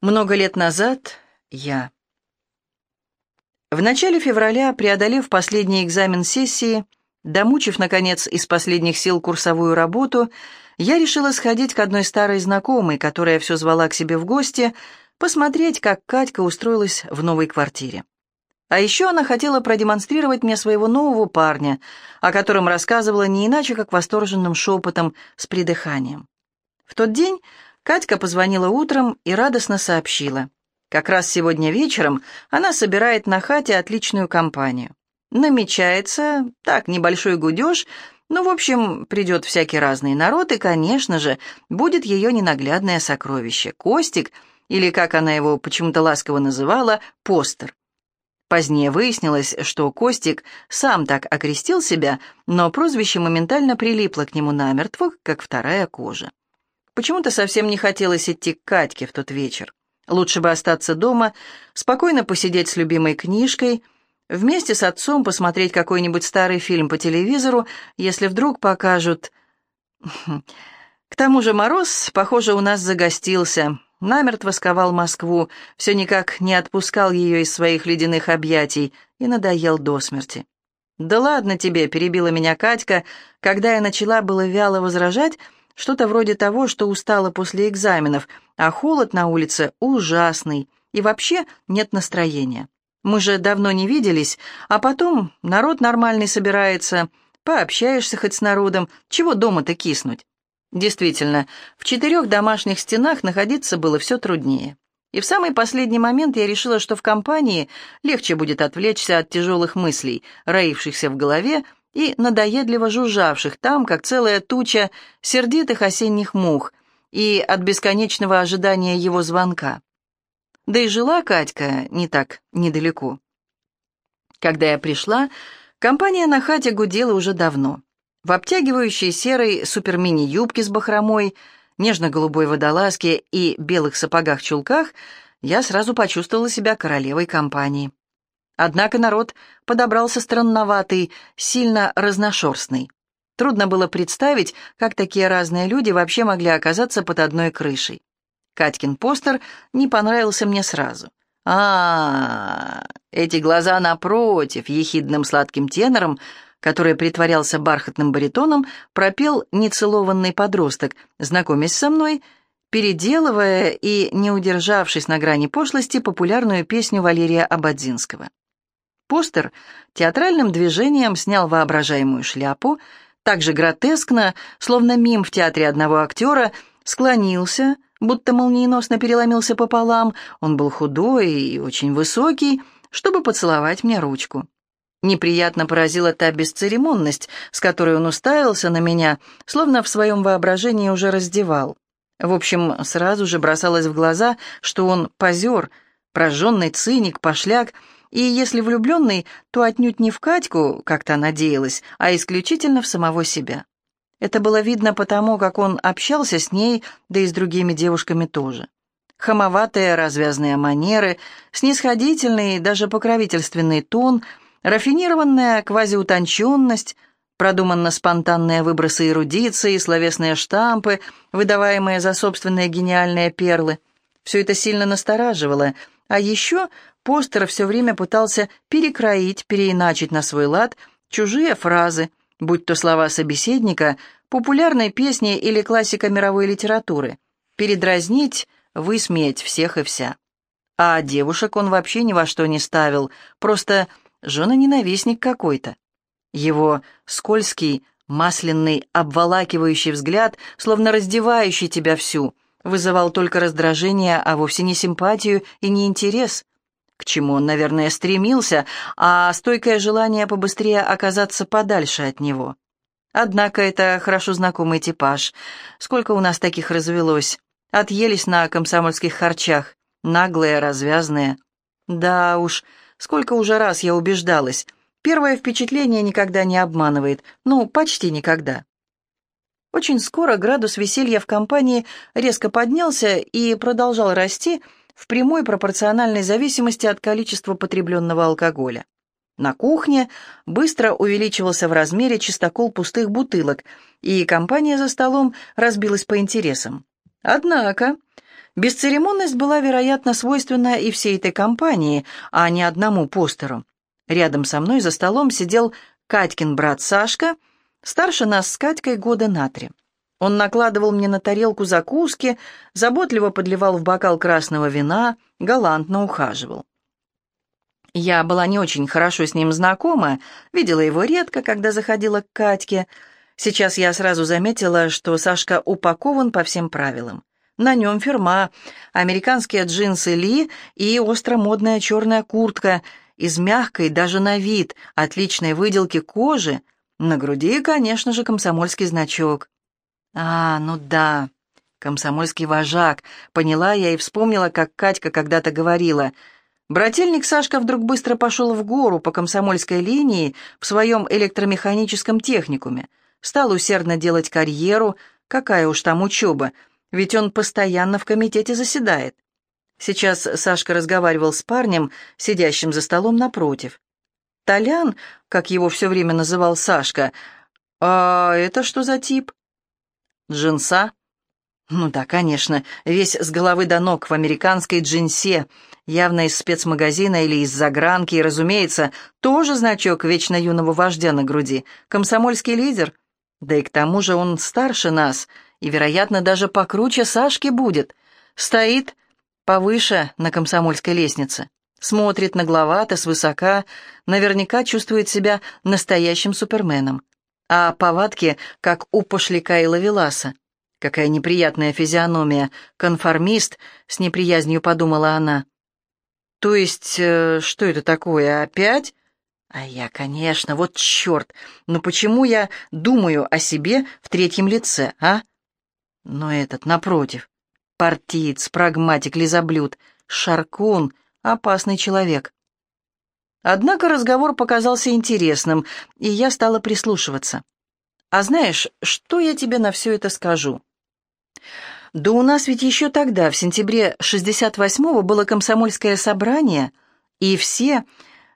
Много лет назад я. В начале февраля, преодолев последний экзамен сессии, домучив, наконец, из последних сил курсовую работу, я решила сходить к одной старой знакомой, которая все звала к себе в гости, посмотреть, как Катька устроилась в новой квартире. А еще она хотела продемонстрировать мне своего нового парня, о котором рассказывала не иначе, как восторженным шепотом с придыханием. В тот день Катька позвонила утром и радостно сообщила. Как раз сегодня вечером она собирает на хате отличную компанию. Намечается, так, небольшой гудеж, ну, в общем, придет всякий разный народ, и, конечно же, будет ее ненаглядное сокровище — Костик, или, как она его почему-то ласково называла, Постер. Позднее выяснилось, что Костик сам так окрестил себя, но прозвище моментально прилипло к нему намертво, как вторая кожа. Почему-то совсем не хотелось идти к Катьке в тот вечер. Лучше бы остаться дома, спокойно посидеть с любимой книжкой, вместе с отцом посмотреть какой-нибудь старый фильм по телевизору, если вдруг покажут... К тому же Мороз, похоже, у нас загостился, намертво сковал Москву, все никак не отпускал ее из своих ледяных объятий и надоел до смерти. «Да ладно тебе», — перебила меня Катька, когда я начала было вяло возражать, что-то вроде того, что устала после экзаменов, а холод на улице ужасный, и вообще нет настроения. Мы же давно не виделись, а потом народ нормальный собирается, пообщаешься хоть с народом, чего дома-то киснуть. Действительно, в четырех домашних стенах находиться было все труднее. И в самый последний момент я решила, что в компании легче будет отвлечься от тяжелых мыслей, роившихся в голове, и надоедливо жужжавших там, как целая туча сердитых осенних мух, и от бесконечного ожидания его звонка. Да и жила Катька не так недалеко. Когда я пришла, компания на хате гудела уже давно. В обтягивающей серой супермини-юбке с бахромой, нежно-голубой водолазке и белых сапогах-чулках я сразу почувствовала себя королевой компании. Однако народ подобрался странноватый, сильно разношерстный. Трудно было представить, как такие разные люди вообще могли оказаться под одной крышей. Катькин постер не понравился мне сразу. а, эти глаза напротив, ехидным сладким тенором, который притворялся бархатным баритоном, пропел нецелованный подросток, знакомясь со мной, переделывая и, не удержавшись на грани пошлости, популярную песню Валерия Абадзинского. Постер театральным движением снял воображаемую шляпу, также гротескно, словно мим в театре одного актера, склонился, будто молниеносно переломился пополам, он был худой и очень высокий, чтобы поцеловать мне ручку. Неприятно поразила та бесцеремонность, с которой он уставился на меня, словно в своем воображении уже раздевал. В общем, сразу же бросалось в глаза, что он позер, прожженный циник, пошляк, и если влюбленный, то отнюдь не в Катьку, как то надеялась, а исключительно в самого себя. Это было видно потому, как он общался с ней, да и с другими девушками тоже. Хамоватые развязные манеры, снисходительный, даже покровительственный тон, рафинированная квазиутонченность, продуманно-спонтанные выбросы эрудиции, словесные штампы, выдаваемые за собственные гениальные перлы. Все это сильно настораживало, а еще Постер все время пытался перекроить, переиначить на свой лад чужие фразы, будь то слова собеседника, популярной песни или классика мировой литературы, передразнить, высмеять всех и вся. А девушек он вообще ни во что не ставил, просто жена-ненавистник какой-то. Его скользкий, масляный, обволакивающий взгляд, словно раздевающий тебя всю, вызывал только раздражение, а вовсе не симпатию и не интерес к чему он, наверное, стремился, а стойкое желание побыстрее оказаться подальше от него. Однако это хорошо знакомый типаж. Сколько у нас таких развелось? Отъелись на комсомольских харчах. Наглые, развязные. Да уж, сколько уже раз я убеждалась. Первое впечатление никогда не обманывает. Ну, почти никогда. Очень скоро градус веселья в компании резко поднялся и продолжал расти, в прямой пропорциональной зависимости от количества потребленного алкоголя. На кухне быстро увеличивался в размере чистокол пустых бутылок, и компания за столом разбилась по интересам. Однако Бесцеремонность была, вероятно, свойственна и всей этой компании, а не одному постеру. Рядом со мной за столом сидел Катькин брат Сашка, старше нас с Катькой года на три. Он накладывал мне на тарелку закуски, заботливо подливал в бокал красного вина, галантно ухаживал. Я была не очень хорошо с ним знакома, видела его редко, когда заходила к Катьке. Сейчас я сразу заметила, что Сашка упакован по всем правилам. На нем фирма, американские джинсы Ли и остромодная черная куртка из мягкой даже на вид отличной выделки кожи, на груди, конечно же, комсомольский значок. А, ну да, комсомольский вожак, поняла я и вспомнила, как Катька когда-то говорила. Брательник Сашка вдруг быстро пошел в гору по комсомольской линии в своем электромеханическом техникуме, стал усердно делать карьеру, какая уж там учеба, ведь он постоянно в комитете заседает. Сейчас Сашка разговаривал с парнем, сидящим за столом напротив. Толян, как его все время называл Сашка, «А это что за тип?» «Джинса?» «Ну да, конечно, весь с головы до ног в американской джинсе, явно из спецмагазина или из загранки, и, разумеется, тоже значок вечно юного вождя на груди, комсомольский лидер. Да и к тому же он старше нас, и, вероятно, даже покруче Сашки будет. Стоит повыше на комсомольской лестнице, смотрит нагловато, свысока, наверняка чувствует себя настоящим суперменом. А повадки, как у пошляка и лавеласа. Какая неприятная физиономия, конформист, с неприязнью подумала она. То есть, э, что это такое, опять? А я, конечно, вот черт, но почему я думаю о себе в третьем лице, а? Но этот, напротив, партиец, прагматик, лизоблюд, шаркун, опасный человек. Однако разговор показался интересным, и я стала прислушиваться. «А знаешь, что я тебе на все это скажу?» «Да у нас ведь еще тогда, в сентябре 68-го, было комсомольское собрание, и все,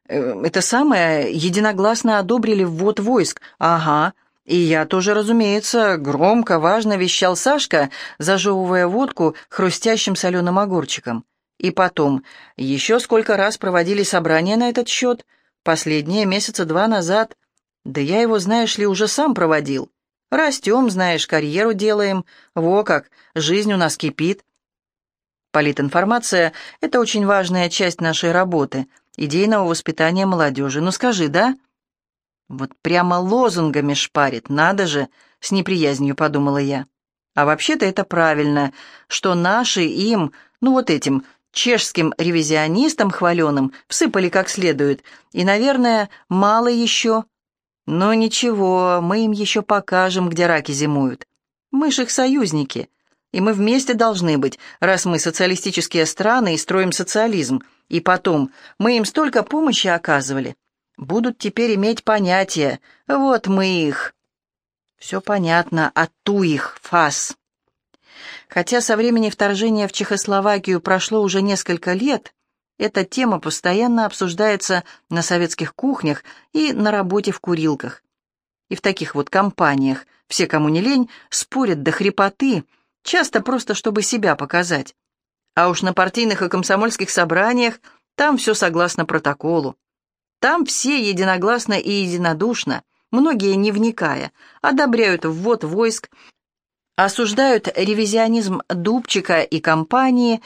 э, это самое, единогласно одобрили ввод войск. Ага, и я тоже, разумеется, громко, важно вещал Сашка, зажевывая водку хрустящим соленым огурчиком. И потом, еще сколько раз проводили собрания на этот счет, последние месяца два назад. Да я его, знаешь ли, уже сам проводил. Растем, знаешь, карьеру делаем. Во как, жизнь у нас кипит. Политинформация — это очень важная часть нашей работы, идейного воспитания молодежи. Ну скажи, да? Вот прямо лозунгами шпарит, надо же, с неприязнью подумала я. А вообще-то это правильно, что наши им, ну вот этим, чешским ревизионистам хваленым, всыпали как следует, и, наверное, мало еще. Но ничего, мы им еще покажем, где раки зимуют. Мы ж их союзники, и мы вместе должны быть, раз мы социалистические страны и строим социализм, и потом мы им столько помощи оказывали будут теперь иметь понятие. Вот мы их. Все понятно, а ту их, фас. Хотя со времени вторжения в Чехословакию прошло уже несколько лет, эта тема постоянно обсуждается на советских кухнях и на работе в курилках. И в таких вот компаниях все, кому не лень, спорят до хрипоты, часто просто чтобы себя показать. А уж на партийных и комсомольских собраниях там все согласно протоколу. Там все единогласно и единодушно, многие не вникая, одобряют ввод войск, осуждают ревизионизм Дубчика и компании,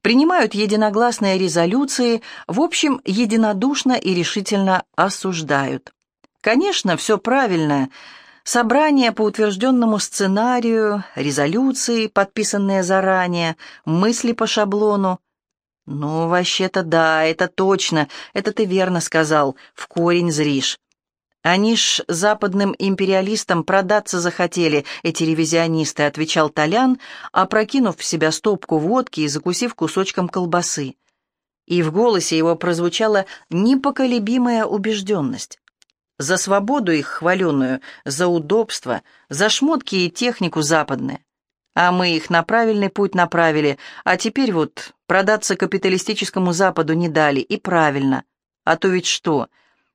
принимают единогласные резолюции, в общем, единодушно и решительно осуждают. Конечно, все правильно. Собрания по утвержденному сценарию, резолюции, подписанные заранее, мысли по шаблону – «Ну, вообще-то да, это точно, это ты верно сказал, в корень зришь. Они ж западным империалистам продаться захотели, эти ревизионисты», — отвечал Толян, опрокинув в себя стопку водки и закусив кусочком колбасы. И в голосе его прозвучала непоколебимая убежденность. За свободу их хваленную, за удобство, за шмотки и технику западные. А мы их на правильный путь направили, а теперь вот продаться капиталистическому Западу не дали, и правильно. А то ведь что?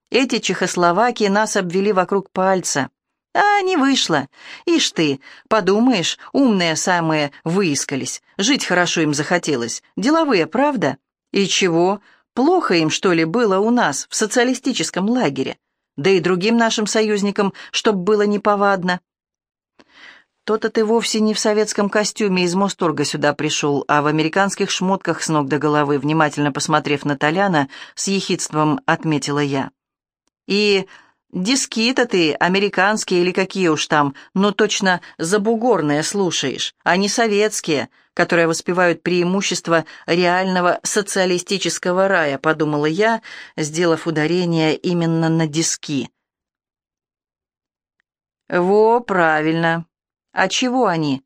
Эти Чехословакии нас обвели вокруг пальца. А не вышло. Ишь ты, подумаешь, умные самые выискались. Жить хорошо им захотелось. Деловые, правда? И чего? Плохо им, что ли, было у нас, в социалистическом лагере? Да и другим нашим союзникам, чтоб было неповадно. То-то ты вовсе не в советском костюме из Мосторга сюда пришел, а в американских шмотках с ног до головы, внимательно посмотрев на Толяна, с ехидством отметила я. И диски-то ты американские или какие уж там, но точно забугорные слушаешь, а не советские, которые воспевают преимущество реального социалистического рая, подумала я, сделав ударение именно на диски. «Во, правильно. А чего они?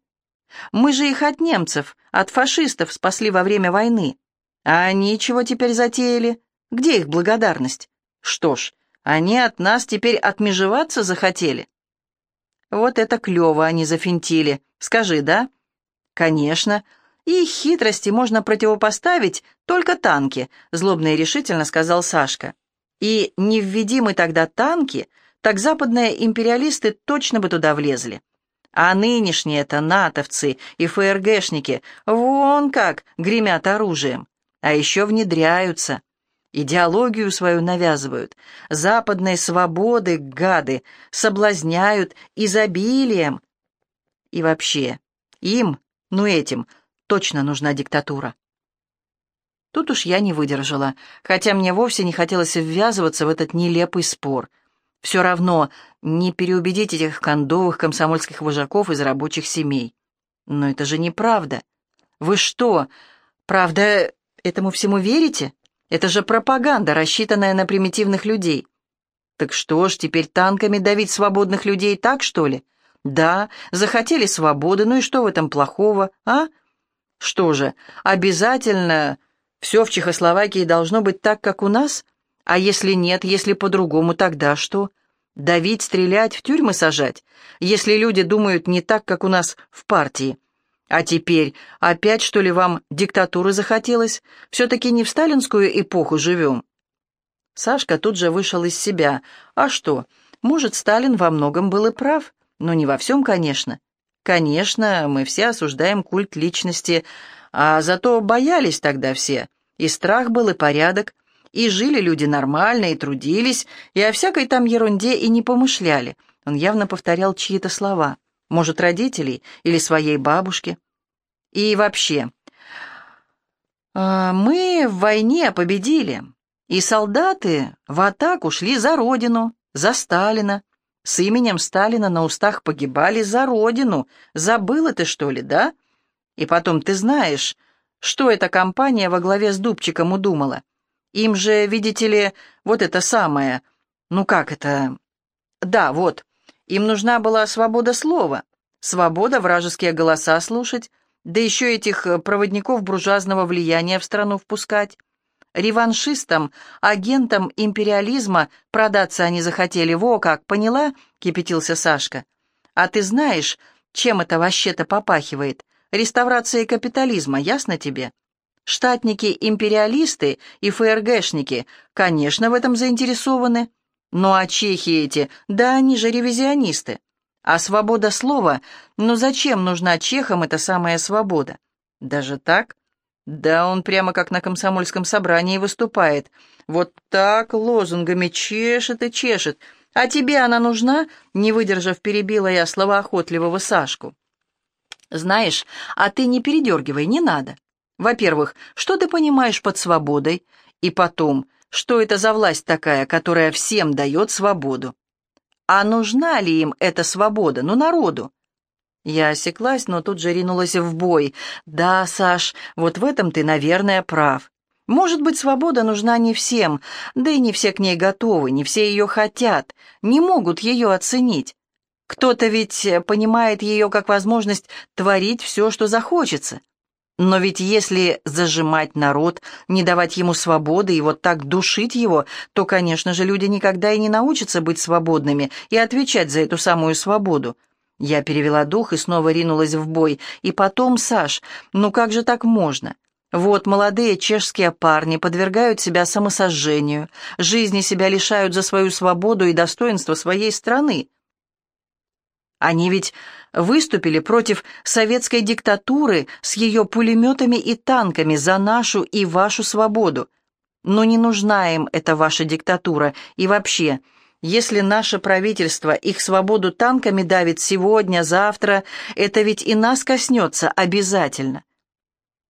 Мы же их от немцев, от фашистов спасли во время войны. А они чего теперь затеяли? Где их благодарность? Что ж, они от нас теперь отмежеваться захотели. Вот это клево они зафинтили. Скажи, да? Конечно. И хитрости можно противопоставить только танки, злобно и решительно сказал Сашка. И не введи мы тогда танки, так западные империалисты точно бы туда влезли. А нынешние-то натовцы и ФРГшники вон как гремят оружием, а еще внедряются. Идеологию свою навязывают, западной свободы, гады, соблазняют изобилием. И вообще, им, ну этим, точно нужна диктатура. Тут уж я не выдержала, хотя мне вовсе не хотелось ввязываться в этот нелепый спор — все равно не переубедить этих кондовых комсомольских вожаков из рабочих семей. Но это же неправда. Вы что, правда, этому всему верите? Это же пропаганда, рассчитанная на примитивных людей. Так что ж, теперь танками давить свободных людей так, что ли? Да, захотели свободы, ну и что в этом плохого, а? Что же, обязательно все в Чехословакии должно быть так, как у нас? А если нет, если по-другому, тогда что? Давить, стрелять, в тюрьмы сажать, если люди думают не так, как у нас в партии. А теперь опять, что ли, вам диктатуры захотелось? Все-таки не в сталинскую эпоху живем. Сашка тут же вышел из себя. А что, может, Сталин во многом был и прав, но не во всем, конечно. Конечно, мы все осуждаем культ личности, а зато боялись тогда все. И страх был, и порядок. И жили люди нормально, и трудились, и о всякой там ерунде и не помышляли. Он явно повторял чьи-то слова. Может, родителей или своей бабушки. И вообще, а, мы в войне победили, и солдаты в атаку шли за родину, за Сталина. С именем Сталина на устах погибали за родину. Забыла ты, что ли, да? И потом ты знаешь, что эта компания во главе с Дубчиком удумала. Им же, видите ли, вот это самое... Ну как это... Да, вот. Им нужна была свобода слова, свобода вражеские голоса слушать, да еще этих э, проводников буржуазного влияния в страну впускать. Реваншистам, агентам империализма продаться они захотели. Во как, поняла? Кипятился Сашка. А ты знаешь, чем это вообще-то попахивает? Реставрацией капитализма, ясно тебе? Штатники-империалисты и ФРГшники, конечно, в этом заинтересованы. Ну а чехи эти, да они же ревизионисты. А свобода слова, ну зачем нужна чехам эта самая свобода? Даже так? Да он прямо как на комсомольском собрании выступает. Вот так лозунгами чешет и чешет. А тебе она нужна? Не выдержав, перебила я словоохотливого Сашку. Знаешь, а ты не передергивай, не надо. Во-первых, что ты понимаешь под свободой? И потом, что это за власть такая, которая всем дает свободу? А нужна ли им эта свобода, ну, народу? Я осеклась, но тут же ринулась в бой. Да, Саш, вот в этом ты, наверное, прав. Может быть, свобода нужна не всем, да и не все к ней готовы, не все ее хотят, не могут ее оценить. Кто-то ведь понимает ее как возможность творить все, что захочется. Но ведь если зажимать народ, не давать ему свободы и вот так душить его, то, конечно же, люди никогда и не научатся быть свободными и отвечать за эту самую свободу. Я перевела дух и снова ринулась в бой. И потом, Саш, ну как же так можно? Вот молодые чешские парни подвергают себя самосожжению, жизни себя лишают за свою свободу и достоинство своей страны. Они ведь выступили против советской диктатуры с ее пулеметами и танками за нашу и вашу свободу. Но не нужна им эта ваша диктатура. И вообще, если наше правительство их свободу танками давит сегодня, завтра, это ведь и нас коснется обязательно.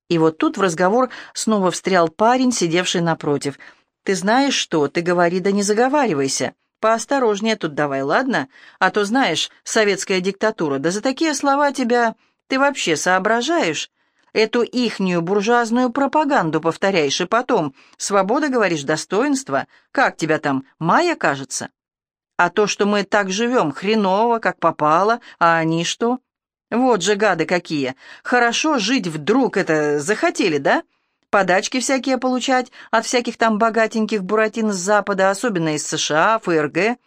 И вот тут в разговор снова встрял парень, сидевший напротив. «Ты знаешь что? Ты говори, да не заговаривайся. Поосторожнее тут давай, ладно? А то, знаешь, советская диктатура, да за такие слова тебя... Ты вообще соображаешь? Эту ихнюю буржуазную пропаганду повторяешь, и потом... Свобода, говоришь, достоинство? Как тебя там, Майя, кажется? А то, что мы так живем, хреново, как попало, а они что? Вот же гады какие! Хорошо жить вдруг это захотели, да?» Подачки всякие получать от всяких там богатеньких буратин с Запада, особенно из США, ФРГ.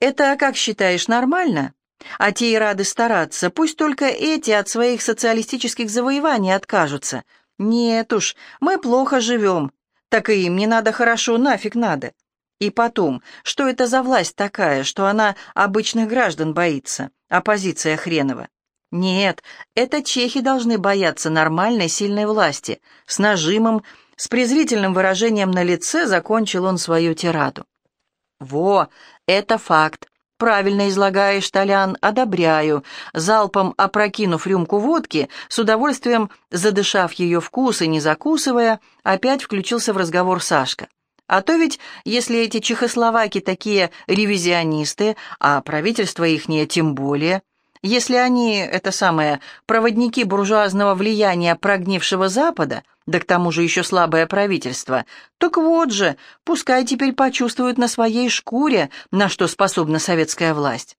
Это, как считаешь, нормально? А те и рады стараться, пусть только эти от своих социалистических завоеваний откажутся. Нет уж, мы плохо живем, так и им не надо хорошо, нафиг надо. И потом, что это за власть такая, что она обычных граждан боится, оппозиция хренова? Нет, это чехи должны бояться нормальной сильной власти. С нажимом, с презрительным выражением на лице закончил он свою тираду. «Во, это факт. Правильно излагаешь, Толян, одобряю». Залпом опрокинув рюмку водки, с удовольствием задышав ее вкус и не закусывая, опять включился в разговор Сашка. А то ведь, если эти чехословаки такие ревизионисты, а правительство ихнее тем более, если они, это самое, проводники буржуазного влияния прогнившего Запада, да к тому же еще слабое правительство, так вот же, пускай теперь почувствуют на своей шкуре, на что способна советская власть.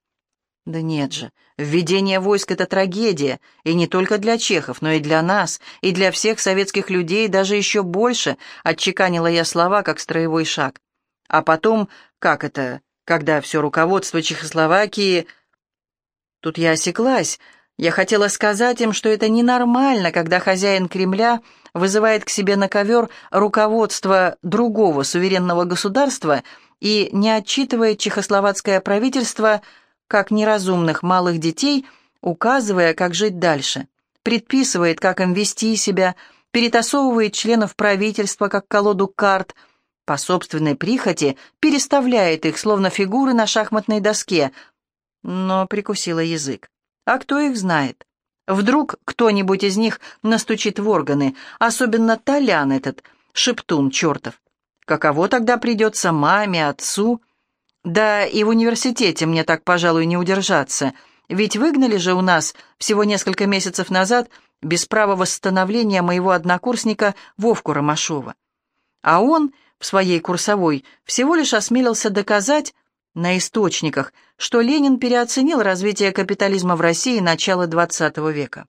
Да нет же, введение войск — это трагедия, и не только для чехов, но и для нас, и для всех советских людей, даже еще больше, отчеканила я слова, как строевой шаг. А потом, как это, когда все руководство Чехословакии Тут я осеклась. Я хотела сказать им, что это ненормально, когда хозяин Кремля вызывает к себе на ковер руководство другого суверенного государства и не отчитывает чехословацкое правительство как неразумных малых детей, указывая, как жить дальше, предписывает, как им вести себя, перетасовывает членов правительства, как колоду карт, по собственной прихоти переставляет их, словно фигуры на шахматной доске – но прикусила язык. А кто их знает? Вдруг кто-нибудь из них настучит в органы, особенно Толян этот, шептун чертов. Каково тогда придется маме, отцу? Да и в университете мне так, пожалуй, не удержаться, ведь выгнали же у нас всего несколько месяцев назад без права восстановления моего однокурсника Вовку Ромашова. А он в своей курсовой всего лишь осмелился доказать, на источниках, что Ленин переоценил развитие капитализма в России начала XX века.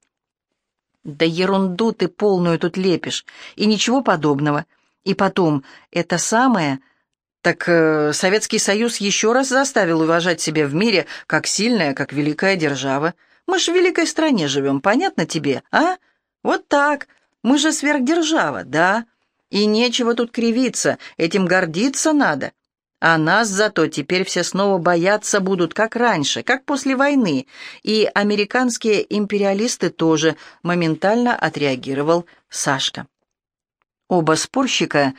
Да ерунду ты полную тут лепишь, и ничего подобного. И потом, это самое... Так э, Советский Союз еще раз заставил уважать себя в мире как сильная, как великая держава. Мы ж в великой стране живем, понятно тебе, а? Вот так. Мы же сверхдержава, да? И нечего тут кривиться, этим гордиться надо. А нас зато теперь все снова бояться будут, как раньше, как после войны. И американские империалисты тоже моментально отреагировал Сашка. Оба спорщика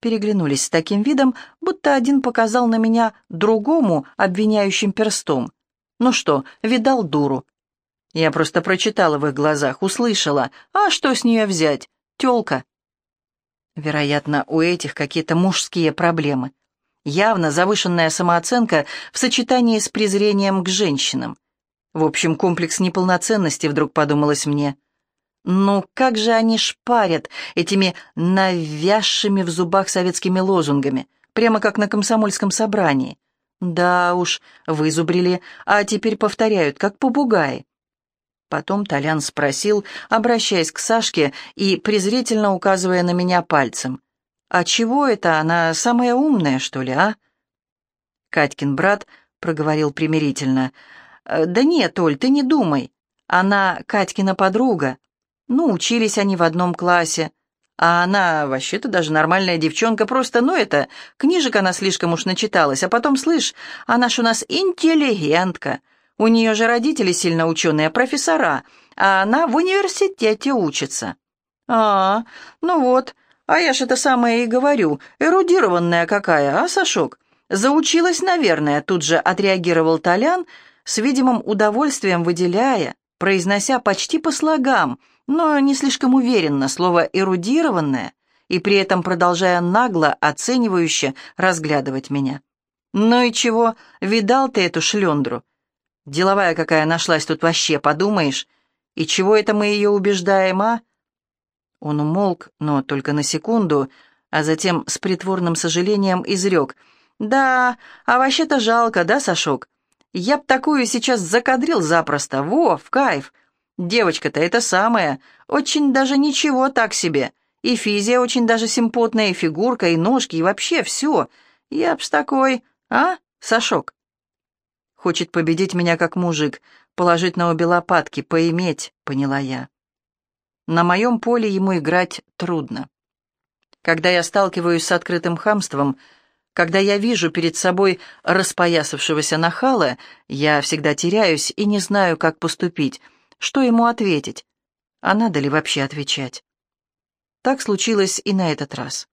переглянулись с таким видом, будто один показал на меня другому обвиняющим перстом. Ну что, видал дуру? Я просто прочитала в их глазах, услышала. А что с нее взять? Тёлка. Вероятно, у этих какие-то мужские проблемы. Явно завышенная самооценка в сочетании с презрением к женщинам. В общем, комплекс неполноценности, вдруг подумалось мне. Ну, как же они шпарят этими навязшими в зубах советскими лозунгами, прямо как на комсомольском собрании. Да уж, вызубрили, а теперь повторяют, как попугаи. Потом Толян спросил, обращаясь к Сашке и презрительно указывая на меня пальцем. «А чего это она самая умная, что ли, а?» Катькин брат проговорил примирительно. «Э, «Да нет, Оль, ты не думай. Она Катькина подруга. Ну, учились они в одном классе. А она вообще-то даже нормальная девчонка, просто, ну это, книжек она слишком уж начиталась. А потом, слышь, она ж у нас интеллигентка. У нее же родители сильно ученые, профессора, а она в университете учится». «А, ну вот, а я ж это самое и говорю, эрудированная какая, а, Сашок? Заучилась, наверное», тут же отреагировал Толян, с видимым удовольствием выделяя, произнося почти по слогам, но не слишком уверенно слово «эрудированное», и при этом продолжая нагло, оценивающе разглядывать меня. «Ну и чего, видал ты эту шлендру? Деловая какая нашлась тут вообще, подумаешь? И чего это мы ее убеждаем, а?» Он умолк, но только на секунду, а затем с притворным сожалением изрек. «Да, а вообще-то жалко, да, Сашок? Я б такую сейчас закадрил запросто. Во, в кайф. Девочка-то это самое. Очень даже ничего так себе. И физия очень даже симпотная, и фигурка, и ножки, и вообще все. Я б с такой... А, Сашок?» Хочет победить меня как мужик, положить на обе лопатки, поиметь, поняла я. На моем поле ему играть трудно. Когда я сталкиваюсь с открытым хамством, когда я вижу перед собой распоясавшегося нахала, я всегда теряюсь и не знаю, как поступить, что ему ответить, а надо ли вообще отвечать. Так случилось и на этот раз.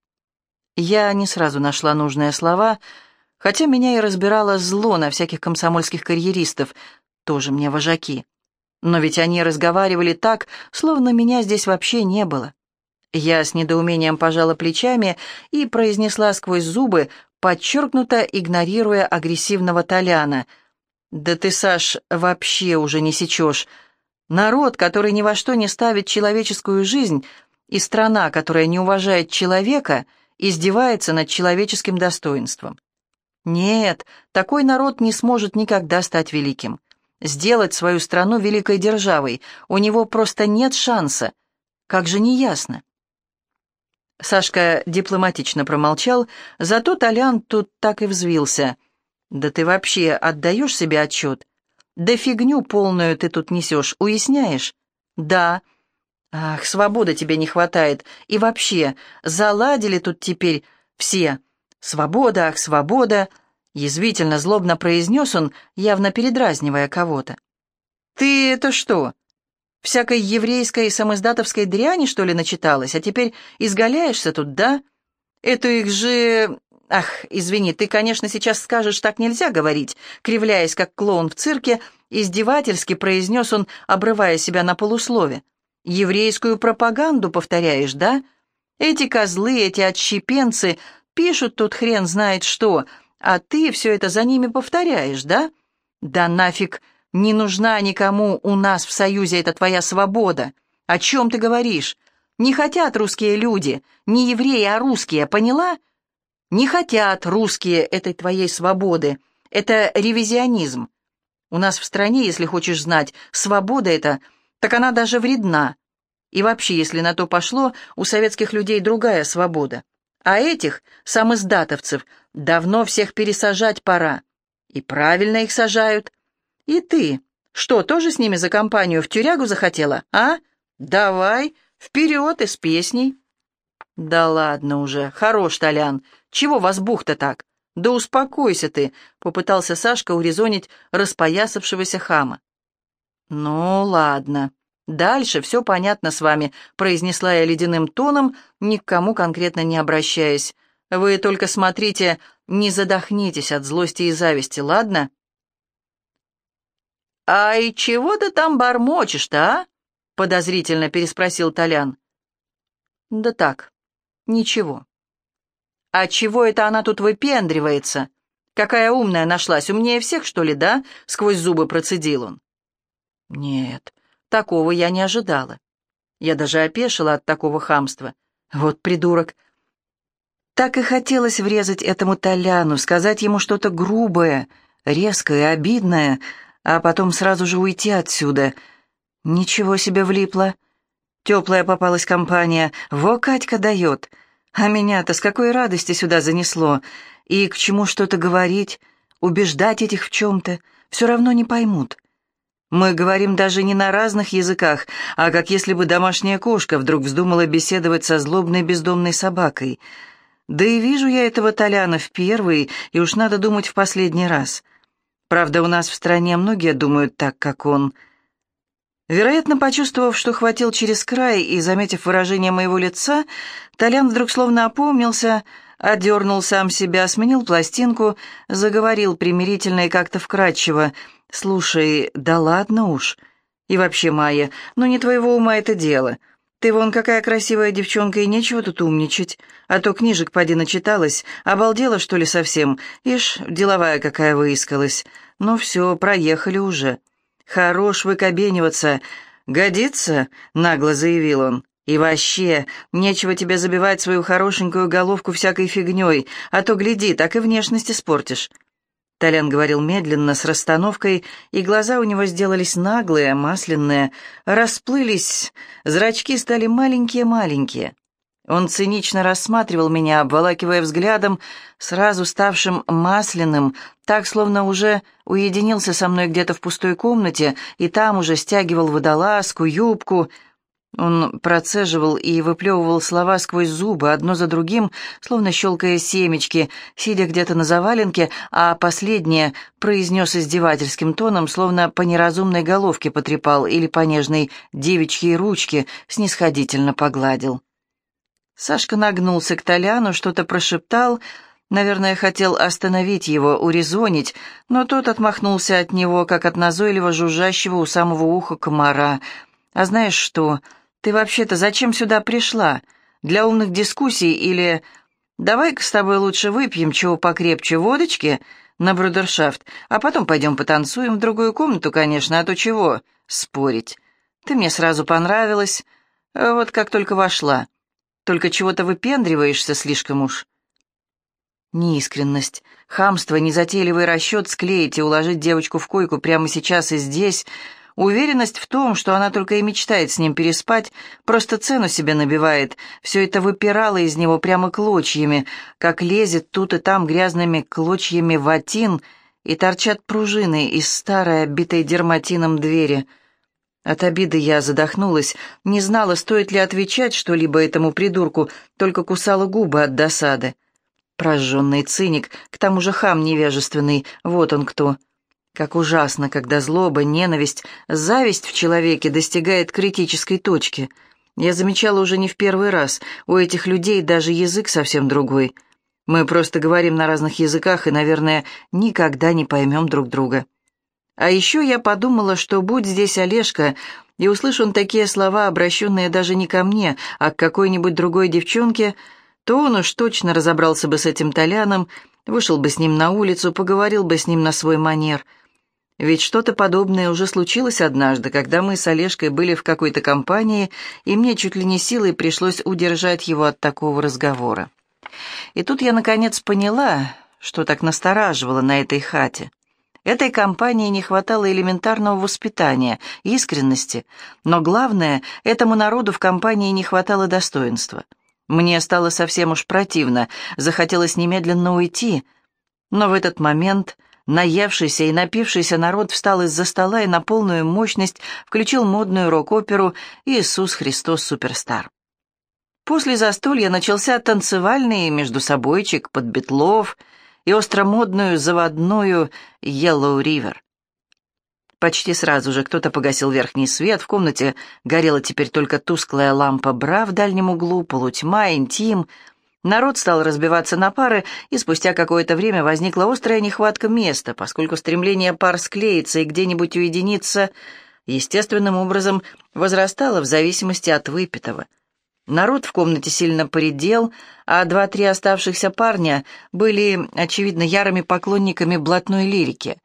Я не сразу нашла нужные слова, хотя меня и разбирало зло на всяких комсомольских карьеристов, тоже мне вожаки. Но ведь они разговаривали так, словно меня здесь вообще не было. Я с недоумением пожала плечами и произнесла сквозь зубы, подчеркнуто игнорируя агрессивного Толяна. «Да ты, Саш, вообще уже не сечешь. Народ, который ни во что не ставит человеческую жизнь, и страна, которая не уважает человека, издевается над человеческим достоинством. Нет, такой народ не сможет никогда стать великим. Сделать свою страну великой державой. У него просто нет шанса. Как же неясно. Сашка дипломатично промолчал, зато Толян тут так и взвился. «Да ты вообще отдаешь себе отчет? Да фигню полную ты тут несешь, уясняешь?» «Да». «Ах, свободы тебе не хватает. И вообще, заладили тут теперь все. Свобода, ах, свобода!» Язвительно, злобно произнес он, явно передразнивая кого-то. «Ты это что, всякой еврейской самоиздатовской дряни, что ли, начиталась, а теперь изгаляешься тут, да? Эту их же... Ах, извини, ты, конечно, сейчас скажешь, так нельзя говорить», кривляясь, как клоун в цирке, издевательски произнес он, обрывая себя на полуслове. «Еврейскую пропаганду повторяешь, да? Эти козлы, эти отщепенцы пишут тут хрен знает что, а ты все это за ними повторяешь, да? Да нафиг не нужна никому у нас в Союзе эта твоя свобода. О чем ты говоришь? Не хотят русские люди, не евреи, а русские, поняла? Не хотят русские этой твоей свободы. Это ревизионизм. У нас в стране, если хочешь знать, свобода это, так она даже вредна. И вообще, если на то пошло, у советских людей другая свобода. А этих, самоздатовцев, давно всех пересажать пора. И правильно их сажают. И ты, что, тоже с ними за компанию в тюрягу захотела, а? Давай, вперед и с песней. Да ладно уже, хорош, Толян, чего вас бухта так? Да успокойся ты, попытался Сашка урезонить распоясавшегося хама. Ну, ладно. «Дальше все понятно с вами», — произнесла я ледяным тоном, ни к кому конкретно не обращаясь. «Вы только смотрите, не задохнитесь от злости и зависти, ладно?» «А и чего ты там бормочешь-то, а?» — подозрительно переспросил Толян. «Да так, ничего». «А чего это она тут выпендривается? Какая умная нашлась, умнее всех, что ли, да?» — сквозь зубы процедил он. «Нет, Такого я не ожидала. Я даже опешила от такого хамства. Вот придурок. Так и хотелось врезать этому Толяну, сказать ему что-то грубое, резкое, обидное, а потом сразу же уйти отсюда. Ничего себе влипло. Теплая попалась компания. Во, Катька дает. А меня-то с какой радости сюда занесло. И к чему что-то говорить, убеждать этих в чем-то, все равно не поймут. Мы говорим даже не на разных языках, а как если бы домашняя кошка вдруг вздумала беседовать со злобной бездомной собакой. Да и вижу я этого Толяна в первый, и уж надо думать в последний раз. Правда, у нас в стране многие думают так, как он. Вероятно, почувствовав, что хватил через край и заметив выражение моего лица, Толян вдруг словно опомнился, одернул сам себя, сменил пластинку, заговорил примирительно и как-то вкрадчиво. «Слушай, да ладно уж. И вообще, Майя, ну не твоего ума это дело. Ты вон какая красивая девчонка, и нечего тут умничать. А то книжек поди начиталась, обалдела, что ли, совсем. Ишь, деловая какая выискалась. Ну все, проехали уже. Хорош выкобениваться. Годится?» — нагло заявил он. «И вообще, нечего тебе забивать свою хорошенькую головку всякой фигней, а то, гляди, так и внешность испортишь». Толян говорил медленно, с расстановкой, и глаза у него сделались наглые, масляные, расплылись, зрачки стали маленькие-маленькие. Он цинично рассматривал меня, обволакивая взглядом, сразу ставшим масляным, так, словно уже уединился со мной где-то в пустой комнате, и там уже стягивал водолазку, юбку — он процеживал и выплевывал слова сквозь зубы, одно за другим, словно щелкая семечки, сидя где-то на заваленке, а последнее произнес издевательским тоном, словно по неразумной головке потрепал или по нежной девичьей ручке снисходительно погладил. Сашка нагнулся к Толяну, что-то прошептал, наверное, хотел остановить его, урезонить, но тот отмахнулся от него, как от назойливо жужжащего у самого уха комара. «А знаешь что?» Ты вообще-то зачем сюда пришла? Для умных дискуссий или... Давай-ка с тобой лучше выпьем чего покрепче водочки на брудершафт, а потом пойдем потанцуем в другую комнату, конечно, а то чего спорить. Ты мне сразу понравилась, вот как только вошла. Только чего-то выпендриваешься слишком уж. Неискренность, хамство, незатейливый расчет склеить и уложить девочку в койку прямо сейчас и здесь — Уверенность в том, что она только и мечтает с ним переспать, просто цену себе набивает. Все это выпирало из него прямо клочьями, как лезет тут и там грязными клочьями ватин, и торчат пружины из старой, обитой дерматином двери. От обиды я задохнулась, не знала, стоит ли отвечать что-либо этому придурку, только кусала губы от досады. Прожженный циник, к тому же хам невежественный, вот он кто. Как ужасно, когда злоба, ненависть, зависть в человеке достигает критической точки. Я замечала уже не в первый раз, у этих людей даже язык совсем другой. Мы просто говорим на разных языках и, наверное, никогда не поймем друг друга. А еще я подумала, что будь здесь Олежка, и услышу он такие слова, обращенные даже не ко мне, а к какой-нибудь другой девчонке, то он уж точно разобрался бы с этим Толяном, вышел бы с ним на улицу, поговорил бы с ним на свой манер — ведь что-то подобное уже случилось однажды, когда мы с Олежкой были в какой-то компании, и мне чуть ли не силой пришлось удержать его от такого разговора. И тут я, наконец, поняла, что так настораживало на этой хате. Этой компании не хватало элементарного воспитания, искренности, но главное, этому народу в компании не хватало достоинства. Мне стало совсем уж противно, захотелось немедленно уйти, но в этот момент Наевшийся и напившийся народ встал из-за стола и на полную мощность включил модную рок-оперу «Иисус Христос Суперстар». После застолья начался танцевальный междусобойчик под Бетлов и остромодную заводную «Yellow River». Почти сразу же кто-то погасил верхний свет, в комнате горела теперь только тусклая лампа бра в дальнем углу, полутьма, интим — Народ стал разбиваться на пары, и спустя какое-то время возникла острая нехватка места, поскольку стремление пар склеиться и где-нибудь уединиться естественным образом возрастало в зависимости от выпитого. Народ в комнате сильно поредел, а два-три оставшихся парня были, очевидно, ярыми поклонниками блатной лирики.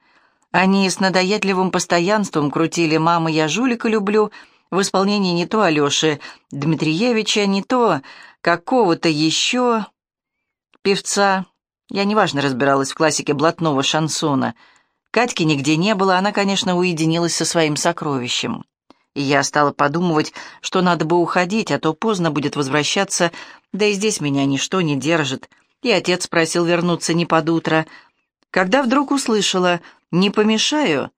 Они с надоедливым постоянством крутили «Мама, я жулика люблю», в исполнении не то Алеши Дмитриевича, не то какого-то еще певца. Я неважно разбиралась в классике блатного шансона. Катьки нигде не было, она, конечно, уединилась со своим сокровищем. И я стала подумывать, что надо бы уходить, а то поздно будет возвращаться, да и здесь меня ничто не держит. И отец просил вернуться не под утро. Когда вдруг услышала «не помешаю»,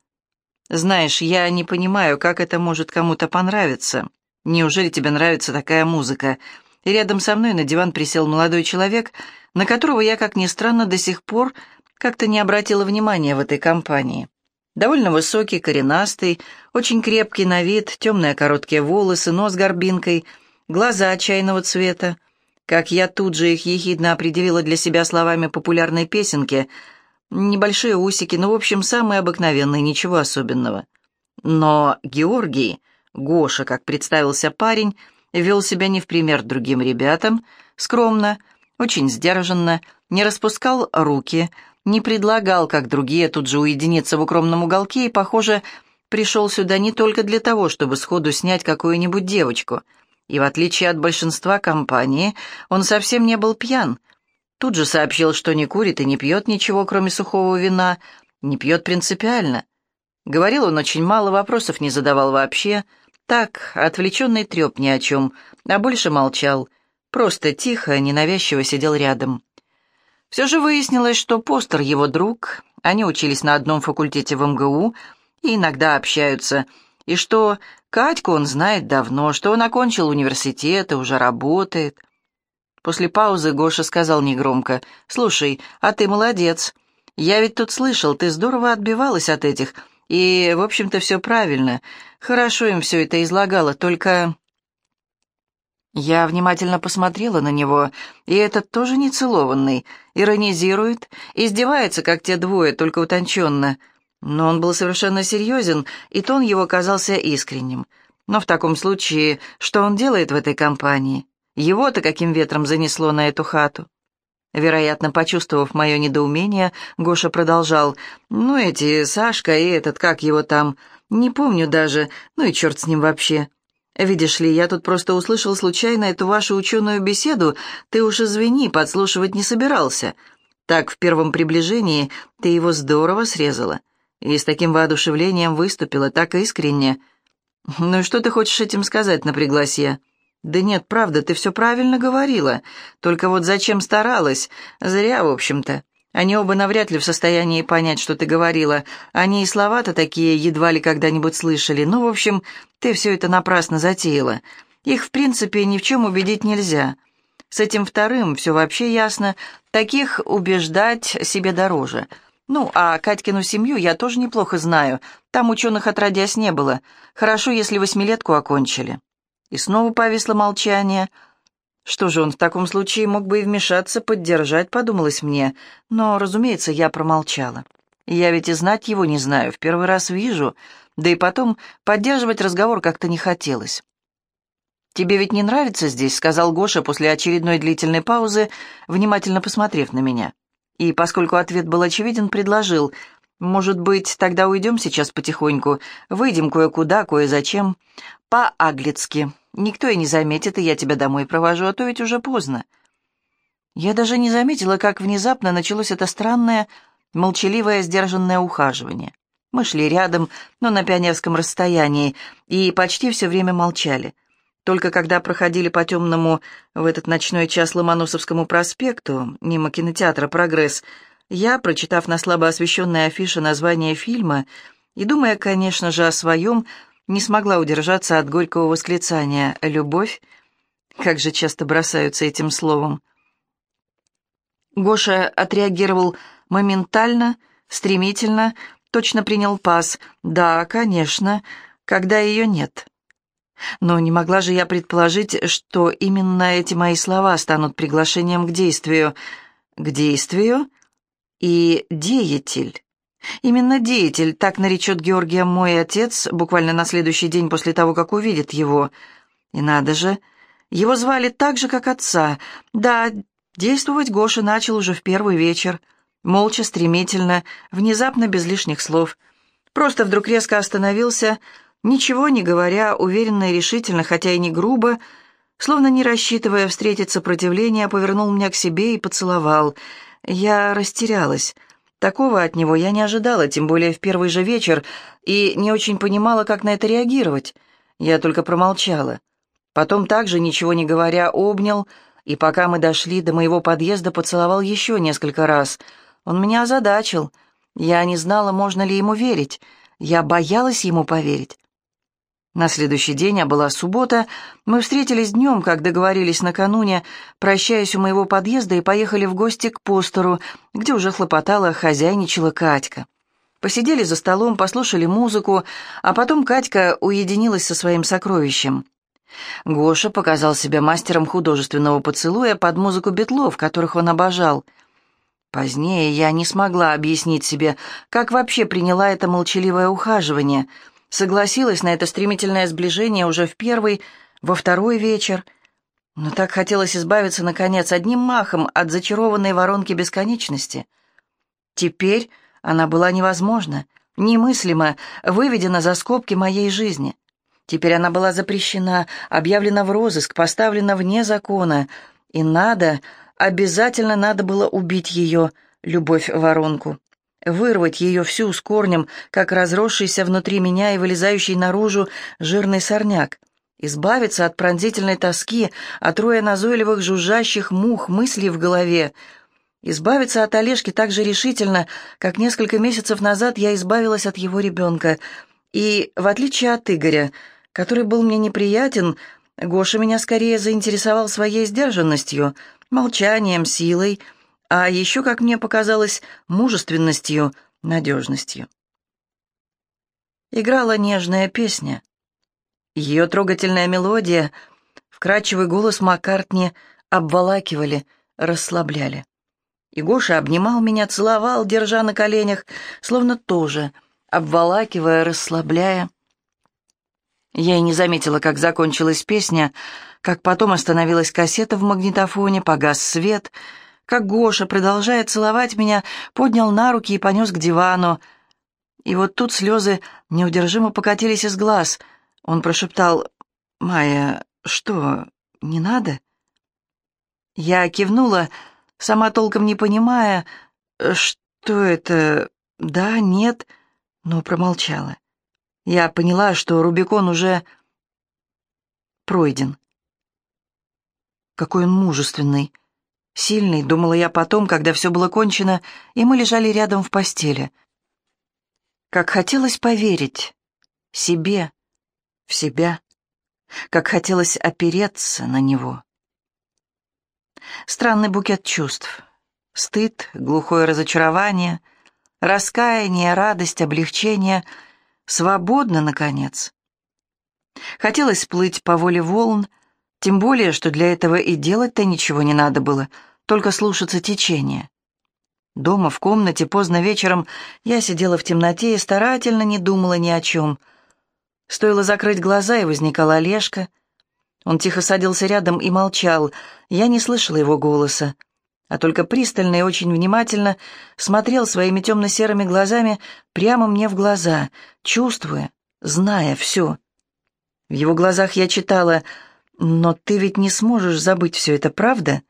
знаешь, я не понимаю, как это может кому-то понравиться. Неужели тебе нравится такая музыка? И рядом со мной на диван присел молодой человек, на которого я, как ни странно, до сих пор как-то не обратила внимания в этой компании. Довольно высокий, коренастый, очень крепкий на вид, темные короткие волосы, нос горбинкой, глаза отчаянного цвета. Как я тут же их ехидно определила для себя словами популярной песенки. Небольшие усики, ну, в общем, самые обыкновенные, ничего особенного. Но Георгий, Гоша, как представился парень, вел себя не в пример другим ребятам, скромно, очень сдержанно, не распускал руки, не предлагал, как другие, тут же уединиться в укромном уголке и, похоже, пришел сюда не только для того, чтобы сходу снять какую-нибудь девочку. И в отличие от большинства компании, он совсем не был пьян. Тут же сообщил, что не курит и не пьет ничего, кроме сухого вина, не пьет принципиально. Говорил он очень мало, вопросов не задавал вообще. Так, отвлеченный треп ни о чем, а больше молчал. Просто тихо, ненавязчиво сидел рядом. Все же выяснилось, что Постер его друг, они учились на одном факультете в МГУ и иногда общаются, и что Катьку он знает давно, что он окончил университет и уже работает. После паузы Гоша сказал негромко, «Слушай, а ты молодец. Я ведь тут слышал, ты здорово отбивалась от этих, и, в общем-то, все правильно. Хорошо им все это излагала, только...» Я внимательно посмотрела на него, и этот тоже не целованный, иронизирует, издевается, как те двое, только утонченно. Но он был совершенно серьезен, и тон его казался искренним. Но в таком случае, что он делает в этой компании? Его-то каким ветром занесло на эту хату? Вероятно, почувствовав мое недоумение, Гоша продолжал. «Ну, эти, Сашка и этот, как его там, не помню даже, ну и черт с ним вообще. «Видишь ли, я тут просто услышал случайно эту вашу ученую беседу. Ты уж извини, подслушивать не собирался. Так, в первом приближении ты его здорово срезала. И с таким воодушевлением выступила, так искренне. Ну и что ты хочешь этим сказать, напряглась я?» «Да нет, правда, ты все правильно говорила. Только вот зачем старалась? Зря, в общем-то. Они оба навряд ли в состоянии понять, что ты говорила. Они и слова-то такие едва ли когда-нибудь слышали. Ну, в общем, ты все это напрасно затеяла. Их, в принципе, ни в чем убедить нельзя. С этим вторым все вообще ясно. Таких убеждать себе дороже. Ну, а Катькину семью я тоже неплохо знаю. Там ученых отродясь не было. Хорошо, если восьмилетку окончили. И снова повисло молчание — что же, он в таком случае мог бы и вмешаться, поддержать, подумалось мне. Но, разумеется, я промолчала. Я ведь и знать его не знаю, в первый раз вижу, да и потом поддерживать разговор как-то не хотелось. «Тебе ведь не нравится здесь?» — сказал Гоша после очередной длительной паузы, внимательно посмотрев на меня. И, поскольку ответ был очевиден, предложил, «Может быть, тогда уйдем сейчас потихоньку, выйдем кое-куда, кое-зачем, по-аглицки, Никто и не заметит, и я тебя домой провожу, а то ведь уже поздно». Я даже не заметила, как внезапно началось это странное, молчаливое, сдержанное ухаживание. Мы шли рядом, но на пионерском расстоянии, и почти все время молчали. Только когда проходили по темному в этот ночной час Ломоносовскому проспекту, мимо кинотеатра «Прогресс», я, прочитав на слабо освещенной афише название фильма и думая, конечно же, о своем, не смогла удержаться от горького восклицания «Любовь?» Как же часто бросаются этим словом. Гоша отреагировал моментально, стремительно, точно принял пас. «Да, конечно, когда ее нет». Но не могла же я предположить, что именно эти мои слова станут приглашением к действию. К действию и деятель. Именно деятель, так наречет Георгия мой отец, буквально на следующий день после того, как увидит его. И надо же, его звали так же, как отца. Да, действовать Гоша начал уже в первый вечер. Молча, стремительно, внезапно, без лишних слов. Просто вдруг резко остановился, ничего не говоря, уверенно и решительно, хотя и не грубо, словно не рассчитывая встретить сопротивление, повернул меня к себе и поцеловал. Я растерялась. Такого от него я не ожидала, тем более в первый же вечер, и не очень понимала, как на это реагировать. Я только промолчала. Потом также, ничего не говоря, обнял, и пока мы дошли до моего подъезда, поцеловал еще несколько раз. Он меня озадачил. Я не знала, можно ли ему верить. Я боялась ему поверить. На следующий день, а была суббота, мы встретились днем, как договорились накануне, прощаясь у моего подъезда и поехали в гости к постеру, где уже хлопотала, хозяйничала Катька. Посидели за столом, послушали музыку, а потом Катька уединилась со своим сокровищем. Гоша показал себя мастером художественного поцелуя под музыку битлов, которых он обожал. Позднее я не смогла объяснить себе, как вообще приняла это молчаливое ухаживание — согласилась на это стремительное сближение уже в первый, во второй вечер. Но так хотелось избавиться, наконец, одним махом от зачарованной воронки бесконечности. Теперь она была невозможна, немыслима, выведена за скобки моей жизни. Теперь она была запрещена, объявлена в розыск, поставлена вне закона. И надо, обязательно надо было убить ее, любовь-воронку вырвать ее всю с корнем, как разросшийся внутри меня и вылезающий наружу жирный сорняк, избавиться от пронзительной тоски, от роя назойливых жужжащих мух мыслей в голове, избавиться от Олежки так же решительно, как несколько месяцев назад я избавилась от его ребенка. И, в отличие от Игоря, который был мне неприятен, Гоша меня скорее заинтересовал своей сдержанностью, молчанием, силой, а еще, как мне показалось, мужественностью, надежностью. Играла нежная песня. Ее трогательная мелодия, вкрадчивый голос Маккартни обволакивали, расслабляли. И Гоша обнимал меня, целовал, держа на коленях, словно тоже, обволакивая, расслабляя. Я и не заметила, как закончилась песня, как потом остановилась кассета в магнитофоне, погас свет — как Гоша, продолжая целовать меня, поднял на руки и понес к дивану. И вот тут слезы неудержимо покатились из глаз. Он прошептал, «Майя, что, не надо?» Я кивнула, сама толком не понимая, что это, да, нет, но промолчала. Я поняла, что Рубикон уже пройден. Какой он мужественный. Сильный, думала я потом, когда все было кончено, и мы лежали рядом в постели. Как хотелось поверить себе, в себя, как хотелось опереться на него. Странный букет чувств. Стыд, глухое разочарование, раскаяние, радость, облегчение. Свободно, наконец. Хотелось плыть по воле волн, тем более, что для этого и делать-то ничего не надо было, только слушаться течения. Дома, в комнате, поздно вечером я сидела в темноте и старательно не думала ни о чем. Стоило закрыть глаза, и возникал Олежка. Он тихо садился рядом и молчал. Я не слышала его голоса, а только пристально и очень внимательно смотрел своими темно-серыми глазами прямо мне в глаза, чувствуя, зная все. В его глазах я читала но ты ведь не сможешь забыть все это, правда,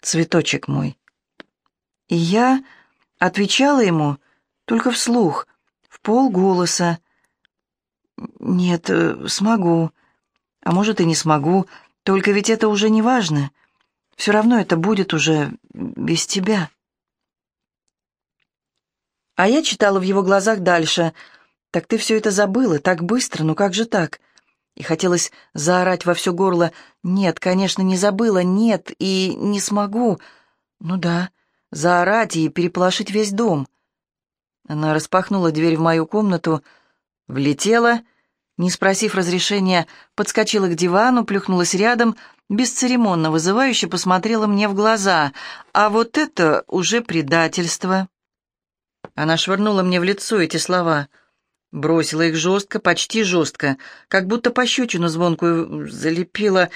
цветочек мой?» И я отвечала ему только вслух, в полголоса. «Нет, э, смогу. А может, и не смогу. Только ведь это уже не важно. Все равно это будет уже без тебя». А я читала в его глазах дальше. «Так ты все это забыла, так быстро, ну как же так?» И хотелось заорать во все горло «Нет, конечно, не забыла, нет, и не смогу». Ну да, заорать и переполошить весь дом. Она распахнула дверь в мою комнату, влетела, не спросив разрешения, подскочила к дивану, плюхнулась рядом, бесцеремонно вызывающе посмотрела мне в глаза. А вот это уже предательство. Она швырнула мне в лицо эти слова — Бросила их жестко, почти жестко, как будто пощечину звонкую залепила.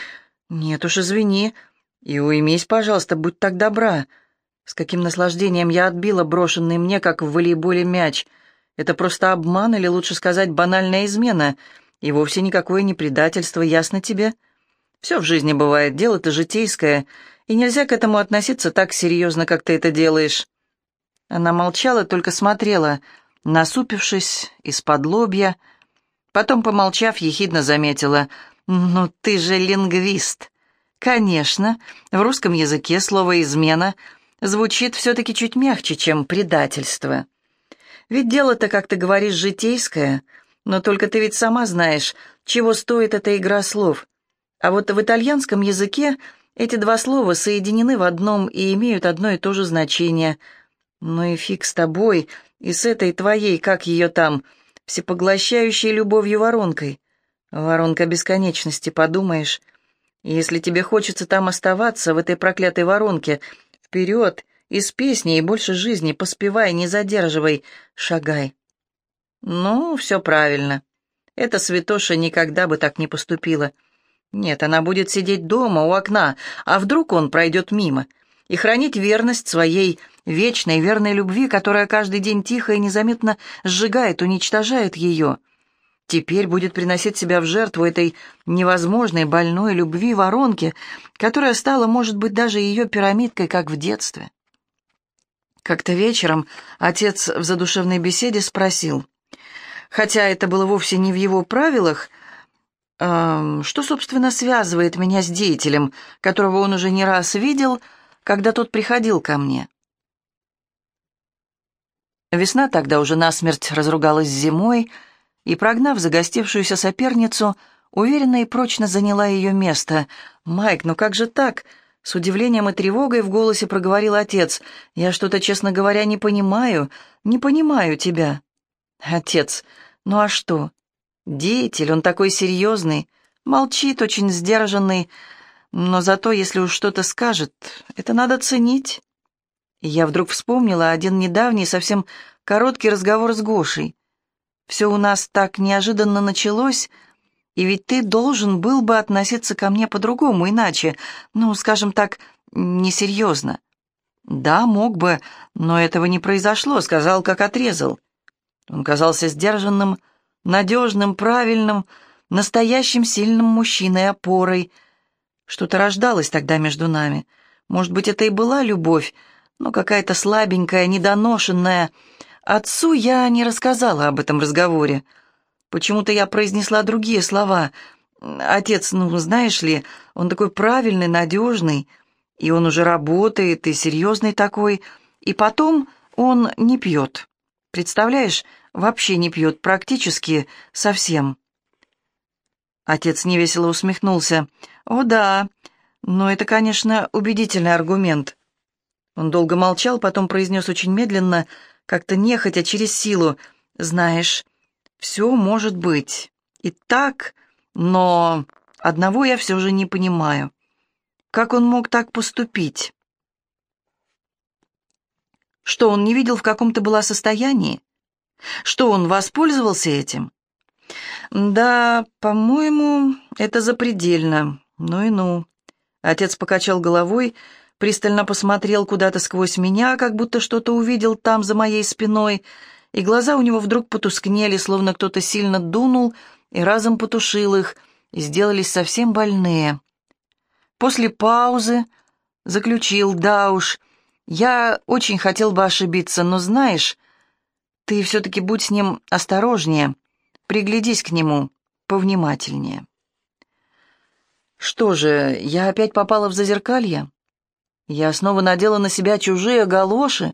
«Нет уж, извини. И уймись, пожалуйста, будь так добра». С каким наслаждением я отбила брошенный мне, как в волейболе, мяч. Это просто обман, или лучше сказать, банальная измена. И вовсе никакое не предательство, ясно тебе? Все в жизни бывает, дело-то житейское, и нельзя к этому относиться так серьезно, как ты это делаешь. Она молчала, только смотрела — насупившись из-под лобья. Потом, помолчав, ехидно заметила, «Ну ты же лингвист». «Конечно, в русском языке слово «измена» звучит все-таки чуть мягче, чем «предательство». Ведь дело-то, как ты говоришь, житейское, но только ты ведь сама знаешь, чего стоит эта игра слов. А вот в итальянском языке эти два слова соединены в одном и имеют одно и то же значение. Ну и фиг с тобой, и с этой твоей, как ее там, всепоглощающей любовью воронкой. Воронка бесконечности, подумаешь. Если тебе хочется там оставаться, в этой проклятой воронке, вперед, из песни и больше жизни, поспевай, не задерживай, шагай. Ну, все правильно. Эта святоша никогда бы так не поступила. Нет, она будет сидеть дома у окна, а вдруг он пройдет мимо, и хранить верность своей вечной верной любви, которая каждый день тихо и незаметно сжигает, уничтожает ее. Теперь будет приносить себя в жертву этой невозможной больной любви воронки, которая стала, может быть, даже ее пирамидкой, как в детстве. Как-то вечером отец в задушевной беседе спросил, хотя это было вовсе не в его правилах, э, что, собственно, связывает меня с деятелем, которого он уже не раз видел, когда тот приходил ко мне. Весна тогда уже насмерть разругалась зимой, и, прогнав загостившуюся соперницу, уверенно и прочно заняла ее место. «Майк, ну как же так?» С удивлением и тревогой в голосе проговорил отец. «Я что-то, честно говоря, не понимаю, не понимаю тебя». «Отец, ну а что? Деятель, он такой серьезный, молчит, очень сдержанный, но зато, если уж что-то скажет, это надо ценить». Я вдруг вспомнила один недавний, совсем короткий разговор с Гошей. «Все у нас так неожиданно началось», и ведь ты должен был бы относиться ко мне по-другому, иначе, ну, скажем так, несерьезно. Да, мог бы, но этого не произошло, сказал, как отрезал. Он казался сдержанным, надежным, правильным, настоящим сильным мужчиной, опорой. Что-то рождалось тогда между нами. Может быть, это и была любовь, но какая-то слабенькая, недоношенная. Отцу я не рассказала об этом разговоре. Почему-то я произнесла другие слова. Отец, ну, знаешь ли, он такой правильный, надежный, и он уже работает, и серьезный такой, и потом он не пьет. Представляешь, вообще не пьет, практически совсем. Отец невесело усмехнулся. «О да, но это, конечно, убедительный аргумент». Он долго молчал, потом произнес очень медленно, как-то нехотя, через силу. «Знаешь, все может быть. И так, но одного я все же не понимаю. Как он мог так поступить? Что, он не видел, в каком ты была состоянии? Что, он воспользовался этим? Да, по-моему, это запредельно. Ну и ну. Отец покачал головой, пристально посмотрел куда-то сквозь меня, как будто что-то увидел там за моей спиной, и глаза у него вдруг потускнели, словно кто-то сильно дунул и разом потушил их, и сделались совсем больные. После паузы заключил, да уж, я очень хотел бы ошибиться, но знаешь, ты все-таки будь с ним осторожнее, приглядись к нему повнимательнее. Что же, я опять попала в зазеркалье? Я снова надела на себя чужие галоши?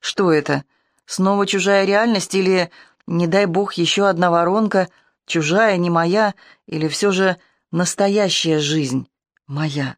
Что это? — Снова чужая реальность или, не дай бог, еще одна воронка, чужая, не моя, или все же настоящая жизнь моя?